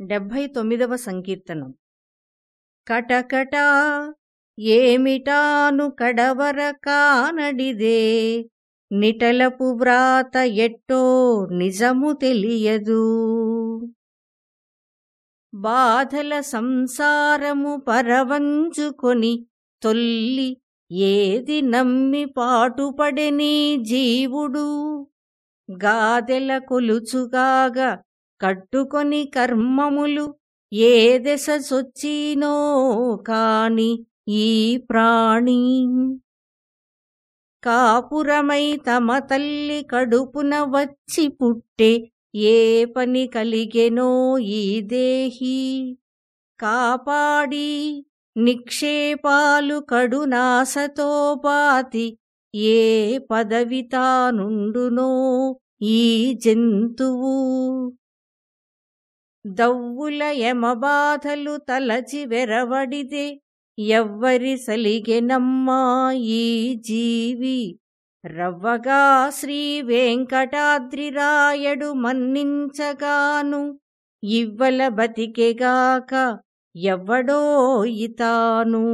డెబ్భై తొమ్మిదవ సంకీర్తనం. కటకటా ఏమిటాను కడవర కానడిదే? నిటలపు వ్రాత ఎట్టో నిజము తెలియదు. బాధల సంసారము పరవంచుకొని తొల్లి ఏది నమ్మి పాటుపడని జీవుడు? గాదెల కొలుచుగాగా కట్టుకొని కర్మములు ఏ దశ సొచ్చినో కాని ఈ ప్రాణి. కాపురమై తమ తల్లి కడుపున వచ్చి పుట్టే ఏ పని కలిగెనో ఈ దేహి. కాపాడి నిక్షేపాలు కడునాసతో పాతి ఏ పదవితానుండునో ఈ జంతువు. దవ్వుల యమబాధలు తలచి వెరవడిదే ఎవ్వరి సలిగెనమ్మా ఈ జీవి. రవ్వగా శ్రీ వెంకటాద్రిరాయడు మన్నించగాను ఇవ్వల బతికెగాక ఎవ్వడో ఇతాను.